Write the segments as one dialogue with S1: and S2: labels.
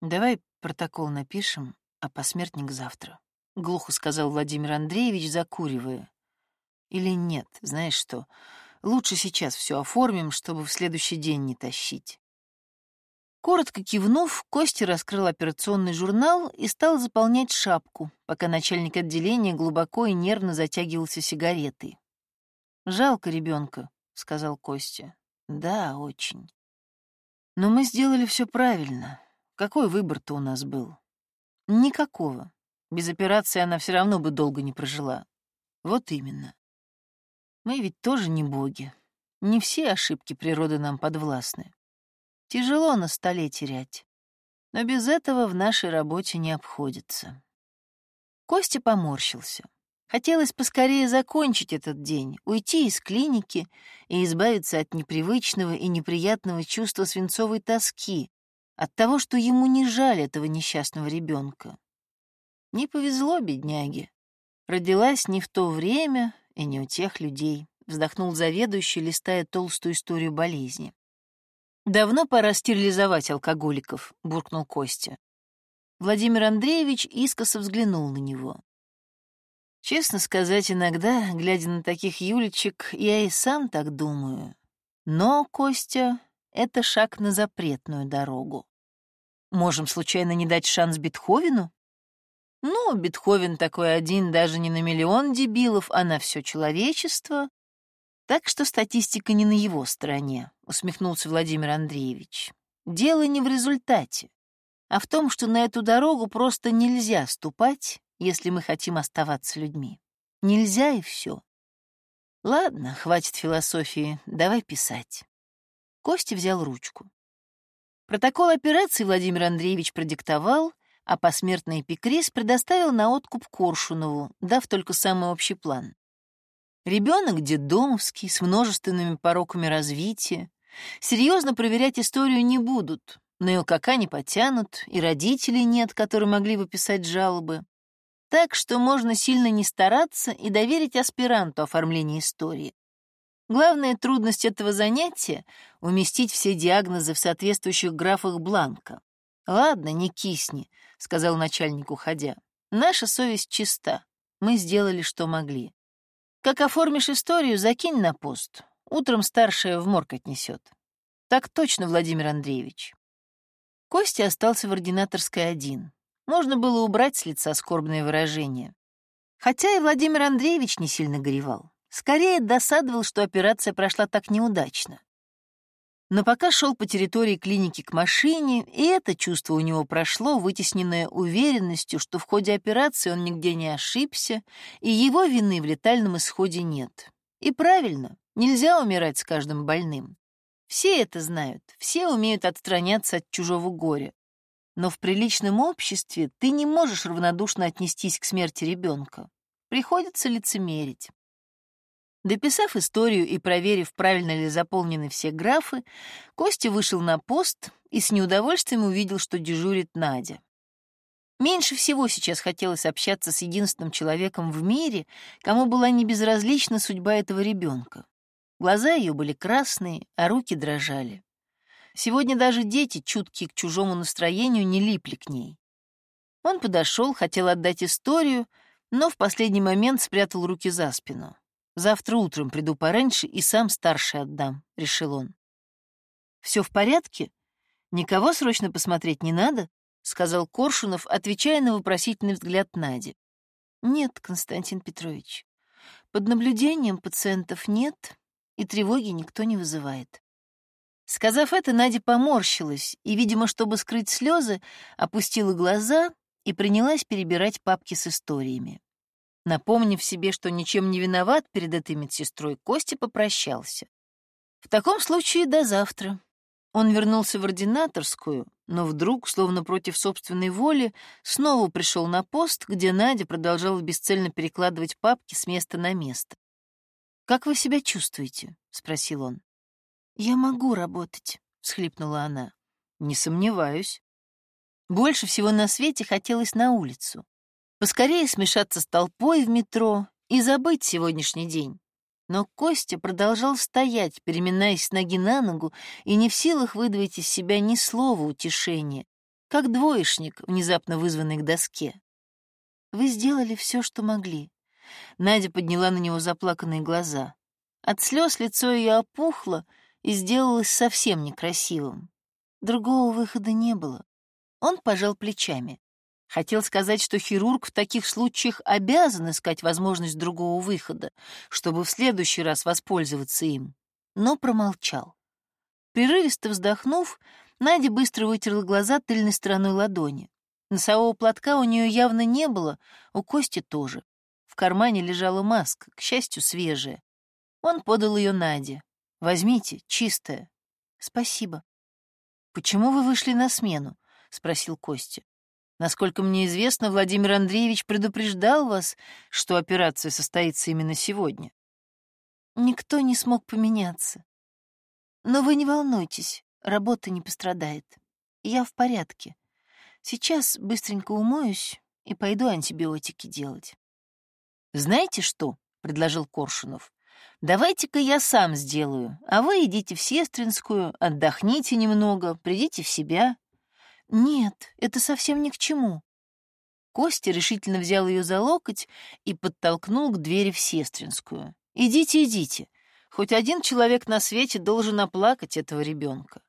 S1: Давай протокол напишем, а посмертник завтра, — глухо сказал Владимир Андреевич, закуривая. Или нет, знаешь что, лучше сейчас все оформим, чтобы в следующий день не тащить. Коротко кивнув, Костя раскрыл операционный журнал и стал заполнять шапку, пока начальник отделения глубоко и нервно затягивался сигаретой. «Жалко ребенка», — сказал Костя. «Да, очень. Но мы сделали все правильно. Какой выбор-то у нас был? Никакого. Без операции она все равно бы долго не прожила. Вот именно. Мы ведь тоже не боги. Не все ошибки природы нам подвластны. Тяжело на столе терять. Но без этого в нашей работе не обходится. Костя поморщился. Хотелось поскорее закончить этот день, уйти из клиники и избавиться от непривычного и неприятного чувства свинцовой тоски, от того, что ему не жаль этого несчастного ребенка. Не повезло бедняге. Родилась не в то время и не у тех людей, вздохнул заведующий, листая толстую историю болезни. «Давно пора стерилизовать алкоголиков», — буркнул Костя. Владимир Андреевич искоса взглянул на него. Честно сказать, иногда, глядя на таких юлечек, я и сам так думаю. Но, Костя, это шаг на запретную дорогу. Можем случайно не дать шанс Бетховену? Ну, Бетховен такой один даже не на миллион дебилов, а на все человечество. Так что статистика не на его стороне, усмехнулся Владимир Андреевич. Дело не в результате, а в том, что на эту дорогу просто нельзя ступать, если мы хотим оставаться людьми. Нельзя и все. Ладно, хватит философии, давай писать. Костя взял ручку. Протокол операции Владимир Андреевич продиктовал, а посмертный эпикриз предоставил на откуп Коршунову, дав только самый общий план. Ребенок детдомовский, с множественными пороками развития. Серьезно проверять историю не будут, на ЛКК не потянут, и родителей нет, которые могли бы писать жалобы. Так что можно сильно не стараться и доверить аспиранту оформление истории. Главная трудность этого занятия — уместить все диагнозы в соответствующих графах бланка. «Ладно, не кисни», — сказал начальник, уходя. «Наша совесть чиста. Мы сделали, что могли. Как оформишь историю, закинь на пост. Утром старшая в морг отнесет. Так точно, Владимир Андреевич. Костя остался в ординаторской один. Можно было убрать с лица скорбное выражение. Хотя и Владимир Андреевич не сильно горевал. Скорее досадовал, что операция прошла так неудачно. Но пока шел по территории клиники к машине, и это чувство у него прошло, вытесненное уверенностью, что в ходе операции он нигде не ошибся, и его вины в летальном исходе нет. И правильно, нельзя умирать с каждым больным. Все это знают, все умеют отстраняться от чужого горя. Но в приличном обществе ты не можешь равнодушно отнестись к смерти ребенка. Приходится лицемерить. Дописав историю и проверив, правильно ли заполнены все графы, Костя вышел на пост и с неудовольствием увидел, что дежурит Надя. Меньше всего сейчас хотелось общаться с единственным человеком в мире, кому была небезразлична судьба этого ребенка. Глаза ее были красные, а руки дрожали. Сегодня даже дети, чуткие к чужому настроению, не липли к ней. Он подошел, хотел отдать историю, но в последний момент спрятал руки за спину. Завтра утром приду пораньше и сам старший отдам», — решил он. «Все в порядке? Никого срочно посмотреть не надо?» — сказал Коршунов, отвечая на вопросительный взгляд Нади. «Нет, Константин Петрович. Под наблюдением пациентов нет, и тревоги никто не вызывает». Сказав это, Надя поморщилась и, видимо, чтобы скрыть слезы, опустила глаза и принялась перебирать папки с историями. Напомнив себе, что ничем не виноват перед этой медсестрой, Костя попрощался. В таком случае до завтра. Он вернулся в ординаторскую, но вдруг, словно против собственной воли, снова пришел на пост, где Надя продолжала бесцельно перекладывать папки с места на место. «Как вы себя чувствуете?» — спросил он. «Я могу работать», — всхлипнула она. «Не сомневаюсь». Больше всего на свете хотелось на улицу поскорее смешаться с толпой в метро и забыть сегодняшний день. Но Костя продолжал стоять, переминаясь с ноги на ногу, и не в силах выдавить из себя ни слова утешения. как двоечник, внезапно вызванный к доске. Вы сделали все, что могли. Надя подняла на него заплаканные глаза. От слез лицо ее опухло и сделалось совсем некрасивым. Другого выхода не было. Он пожал плечами. Хотел сказать, что хирург в таких случаях обязан искать возможность другого выхода, чтобы в следующий раз воспользоваться им, но промолчал. Прерывисто вздохнув, Надя быстро вытерла глаза тыльной стороной ладони. Носового платка у нее явно не было, у Кости тоже. В кармане лежала маска, к счастью, свежая. Он подал ее Наде. «Возьмите, чистая». «Спасибо». «Почему вы вышли на смену?» — спросил Костя. «Насколько мне известно, Владимир Андреевич предупреждал вас, что операция состоится именно сегодня». «Никто не смог поменяться. Но вы не волнуйтесь, работа не пострадает. Я в порядке. Сейчас быстренько умоюсь и пойду антибиотики делать. «Знаете что?» — предложил Коршунов. «Давайте-ка я сам сделаю, а вы идите в Сестринскую, отдохните немного, придите в себя». «Нет, это совсем ни к чему». Костя решительно взял ее за локоть и подтолкнул к двери в Сестринскую. «Идите, идите. Хоть один человек на свете должен оплакать этого ребенка.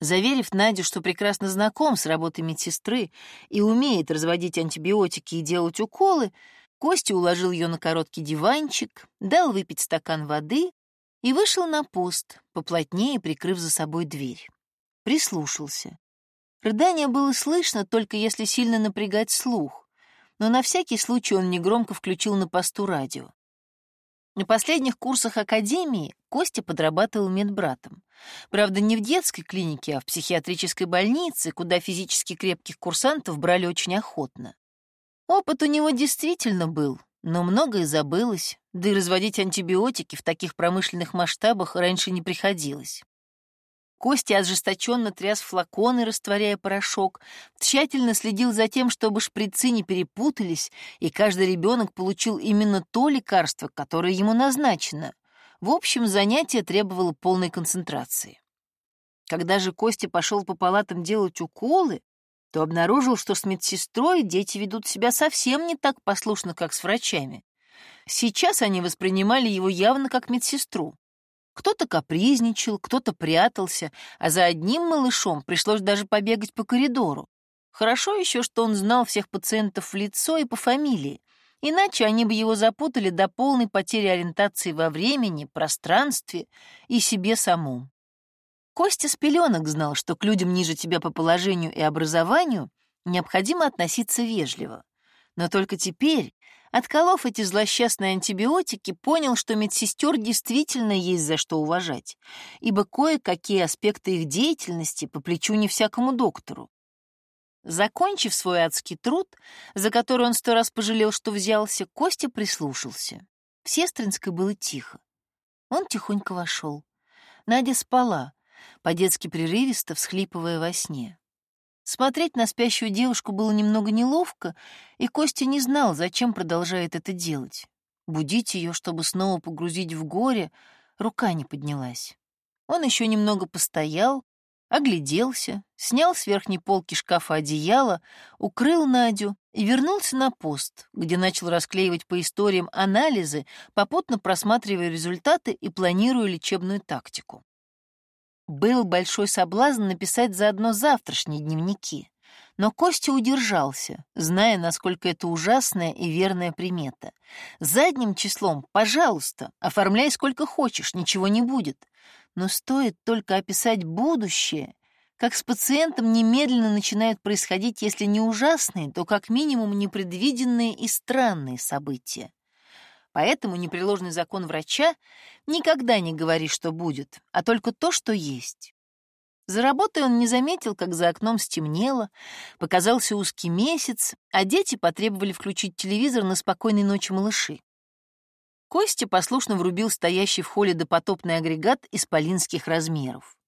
S1: Заверив Надю, что прекрасно знаком с работой медсестры и умеет разводить антибиотики и делать уколы, Костя уложил ее на короткий диванчик, дал выпить стакан воды и вышел на пост, поплотнее прикрыв за собой дверь. Прислушался. Рыдание было слышно, только если сильно напрягать слух, но на всякий случай он негромко включил на посту радио. На последних курсах академии Костя подрабатывал медбратом. Правда, не в детской клинике, а в психиатрической больнице, куда физически крепких курсантов брали очень охотно. Опыт у него действительно был, но многое забылось, да и разводить антибиотики в таких промышленных масштабах раньше не приходилось. Костя ожесточенно тряс флаконы, растворяя порошок, тщательно следил за тем, чтобы шприцы не перепутались, и каждый ребенок получил именно то лекарство, которое ему назначено. В общем, занятие требовало полной концентрации. Когда же Костя пошел по палатам делать уколы, то обнаружил, что с медсестрой дети ведут себя совсем не так послушно, как с врачами. Сейчас они воспринимали его явно как медсестру. Кто-то капризничал, кто-то прятался, а за одним малышом пришлось даже побегать по коридору. Хорошо еще, что он знал всех пациентов в лицо и по фамилии, иначе они бы его запутали до полной потери ориентации во времени, пространстве и себе самому. Костя с пеленок знал, что к людям ниже тебя по положению и образованию необходимо относиться вежливо. Но только теперь, Отколов эти злосчастные антибиотики, понял, что медсестер действительно есть за что уважать, ибо кое-какие аспекты их деятельности по плечу не всякому доктору. Закончив свой адский труд, за который он сто раз пожалел, что взялся, Костя прислушался. В Сестринской было тихо. Он тихонько вошел. Надя спала, по-детски прерывисто всхлипывая во сне. Смотреть на спящую девушку было немного неловко, и Костя не знал, зачем продолжает это делать. Будить ее, чтобы снова погрузить в горе, рука не поднялась. Он еще немного постоял, огляделся, снял с верхней полки шкафа одеяло, укрыл Надю и вернулся на пост, где начал расклеивать по историям анализы, попутно просматривая результаты и планируя лечебную тактику. Был большой соблазн написать заодно завтрашние дневники, но Костя удержался, зная, насколько это ужасная и верная примета. Задним числом, пожалуйста, оформляй сколько хочешь, ничего не будет. Но стоит только описать будущее, как с пациентом немедленно начинают происходить, если не ужасные, то как минимум непредвиденные и странные события. Поэтому непреложный закон врача — никогда не говори, что будет, а только то, что есть. За работой он не заметил, как за окном стемнело, показался узкий месяц, а дети потребовали включить телевизор на спокойной ночи малыши. Костя послушно врубил стоящий в холле допотопный агрегат исполинских размеров.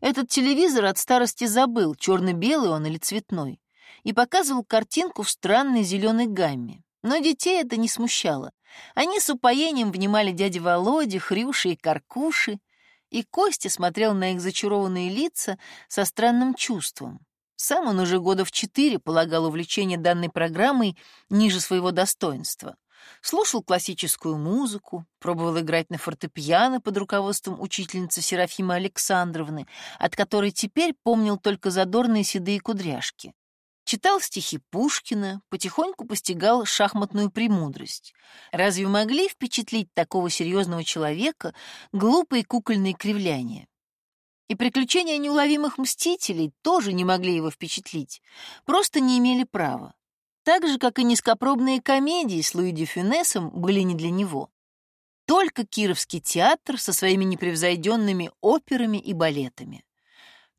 S1: Этот телевизор от старости забыл, черно-белый он или цветной, и показывал картинку в странной зеленой гамме. Но детей это не смущало. Они с упоением внимали дяде Володе, Хрюше и Каркуши, и Костя смотрел на их зачарованные лица со странным чувством. Сам он уже года в четыре полагал увлечение данной программой ниже своего достоинства. Слушал классическую музыку, пробовал играть на фортепиано под руководством учительницы Серафимы Александровны, от которой теперь помнил только задорные седые кудряшки. Читал стихи Пушкина, потихоньку постигал шахматную премудрость. Разве могли впечатлить такого серьезного человека глупые кукольные кривляния? И приключения неуловимых мстителей тоже не могли его впечатлить, просто не имели права. Так же, как и низкопробные комедии с Луи Фюнесом были не для него. Только Кировский театр со своими непревзойденными операми и балетами.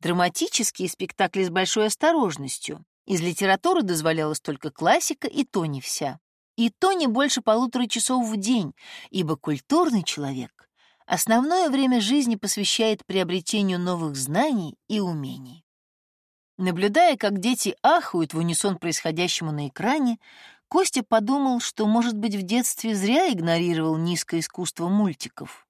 S1: Драматические спектакли с большой осторожностью, из литературы дозволялась только классика, и то не вся. И то не больше полутора часов в день, ибо культурный человек основное время жизни посвящает приобретению новых знаний и умений. Наблюдая, как дети ахают в унисон происходящему на экране, Костя подумал, что, может быть, в детстве зря игнорировал низкое искусство мультиков.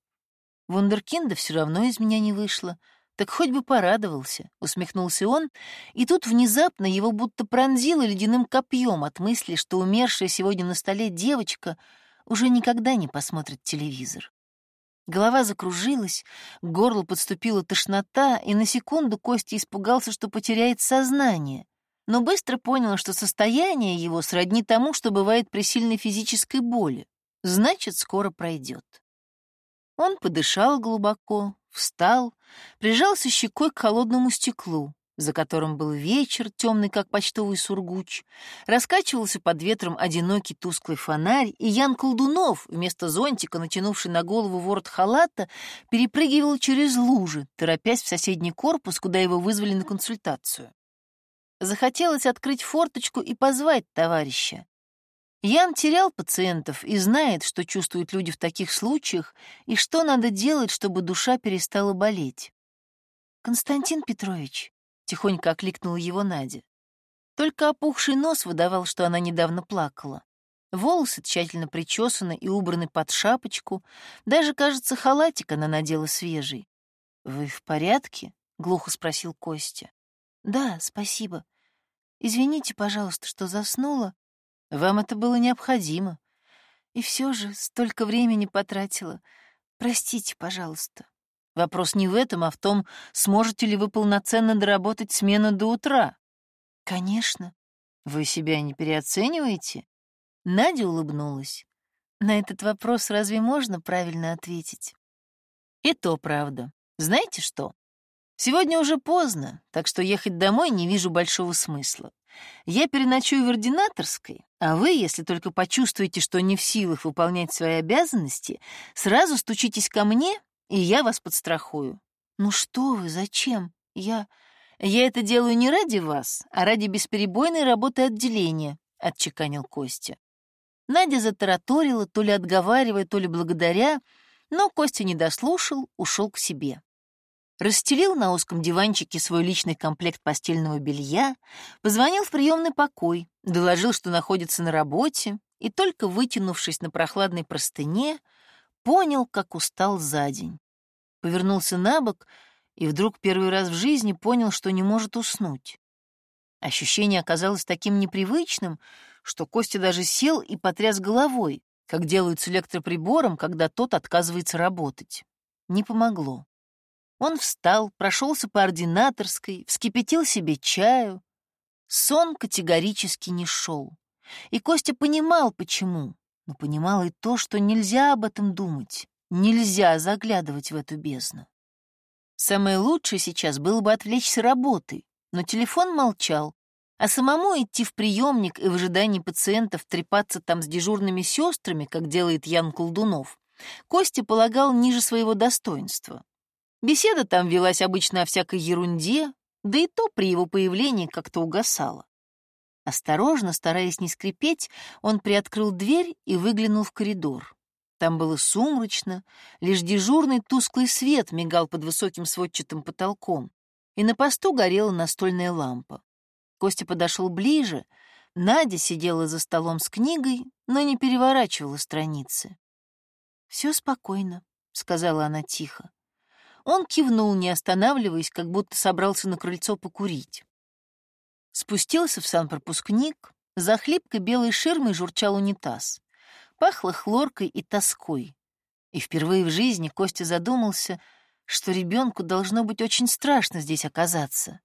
S1: Вундеркинда все равно из меня не вышло — так хоть бы порадовался, усмехнулся он, и тут внезапно его будто пронзило ледяным копьем от мысли, что умершая сегодня на столе девочка уже никогда не посмотрит телевизор. Голова закружилась, к горлу подступила тошнота, и на секунду Костя испугался, что потеряет сознание, но быстро понял, что состояние его сродни тому, что бывает при сильной физической боли. Значит, скоро пройдет. Он подышал глубоко, встал, прижался щекой к холодному стеклу, за которым был вечер, темный, как почтовый сургуч, раскачивался под ветром одинокий тусклый фонарь, и Ян Колдунов, вместо зонтика, натянувший на голову ворот халата, перепрыгивал через лужи, торопясь в соседний корпус, куда его вызвали на консультацию. Захотелось открыть форточку и позвать товарища. Ян терял пациентов и знает, что чувствуют люди в таких случаях и что надо делать, чтобы душа перестала болеть. «Константин Петрович», — тихонько окликнула его Надя. Только опухший нос выдавал, что она недавно плакала. Волосы тщательно причесаны и убраны под шапочку, даже, кажется, халатик она надела свежий. «Вы в порядке?» — глухо спросил Костя. «Да, спасибо. Извините, пожалуйста, что заснула, вам это было необходимо. И все же столько времени потратила. Простите, пожалуйста. Вопрос не в этом, а в том, сможете ли вы полноценно доработать смену до утра. Конечно. Вы себя не переоцениваете? Надя улыбнулась. На этот вопрос разве можно правильно ответить? И то правда. Знаете что? Сегодня уже поздно, так что ехать домой не вижу большого смысла. Я переночую в ординаторской, а вы, если только почувствуете, что не в силах выполнять свои обязанности, сразу стучитесь ко мне, и я вас подстрахую. Ну что вы, зачем? Я... Я это делаю не ради вас, а ради бесперебойной работы отделения, — отчеканил Костя. Надя затараторила, то ли отговаривая, то ли благодаря, но Костя не дослушал, ушел к себе расстелил на узком диванчике свой личный комплект постельного белья, позвонил в приемный покой, доложил, что находится на работе, и только вытянувшись на прохладной простыне, понял, как устал за день. Повернулся на бок и вдруг первый раз в жизни понял, что не может уснуть. Ощущение оказалось таким непривычным, что Костя даже сел и потряс головой, как делают с электроприбором, когда тот отказывается работать. Не помогло. Он встал, прошелся по ординаторской, вскипятил себе чаю. Сон категорически не шел. И Костя понимал, почему, но понимал и то, что нельзя об этом думать, нельзя заглядывать в эту бездну. Самое лучшее сейчас было бы отвлечься работой, но телефон молчал, а самому идти в приемник и в ожидании пациентов трепаться там с дежурными сестрами, как делает Ян Колдунов, Костя полагал ниже своего достоинства. Беседа там велась обычно о всякой ерунде, да и то при его появлении как-то угасало. Осторожно, стараясь не скрипеть, он приоткрыл дверь и выглянул в коридор. Там было сумрачно, лишь дежурный тусклый свет мигал под высоким сводчатым потолком, и на посту горела настольная лампа. Костя подошел ближе, Надя сидела за столом с книгой, но не переворачивала страницы. «Все спокойно», — сказала она тихо. Он кивнул, не останавливаясь, как будто собрался на крыльцо покурить. Спустился в санпропускник, за хлипкой белой ширмой журчал унитаз. Пахло хлоркой и тоской. И впервые в жизни Костя задумался, что ребенку должно быть очень страшно здесь оказаться.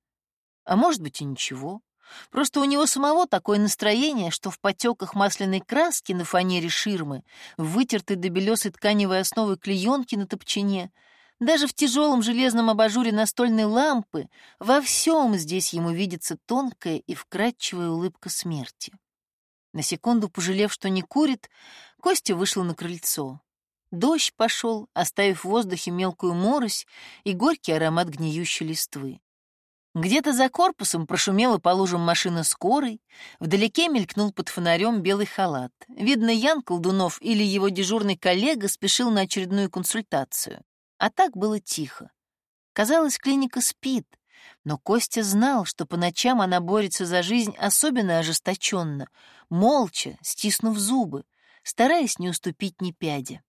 S1: А может быть и ничего. Просто у него самого такое настроение, что в потеках масляной краски на фанере ширмы, вытертой до белесой тканевой основы клеенки на топчине, даже в тяжелом железном абажуре настольной лампы, во всем здесь ему видится тонкая и вкрадчивая улыбка смерти. На секунду пожалев, что не курит, Костя вышел на крыльцо. Дождь пошел, оставив в воздухе мелкую морось и горький аромат гниющей листвы. Где-то за корпусом прошумела по лужам машина скорой, вдалеке мелькнул под фонарем белый халат. Видно, Ян Колдунов или его дежурный коллега спешил на очередную консультацию. А так было тихо. Казалось, клиника спит, но Костя знал, что по ночам она борется за жизнь особенно ожесточенно, молча, стиснув зубы, стараясь не уступить ни пяди.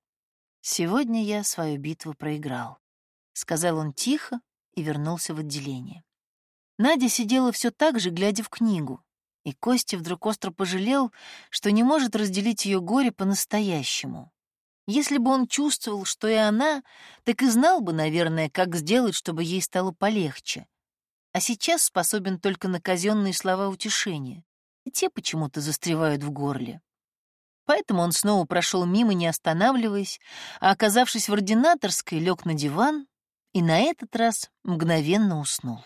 S1: «Сегодня я свою битву проиграл», — сказал он тихо и вернулся в отделение. Надя сидела все так же, глядя в книгу, и Костя вдруг остро пожалел, что не может разделить ее горе по-настоящему. Если бы он чувствовал, что и она, так и знал бы, наверное, как сделать, чтобы ей стало полегче. А сейчас способен только на казенные слова утешения, и те почему-то застревают в горле. Поэтому он снова прошел мимо, не останавливаясь, а, оказавшись в ординаторской, лег на диван и на этот раз мгновенно уснул.